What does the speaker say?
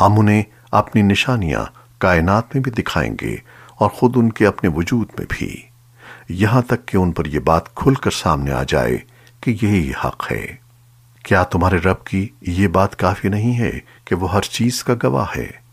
ہم انہیں اپنی نشانیاں کائنات میں بھی دکھائیں گے اور خود ان کے اپنے وجود میں بھی۔ یہاں تک کہ ان پر یہ بات کھل کر سامنے آ جائے کہ یہی حق ہے۔ کیا تمہارے رب کی یہ بات کافی نہیں ہے کہ وہ ہر چیز کا گواہ ہے؟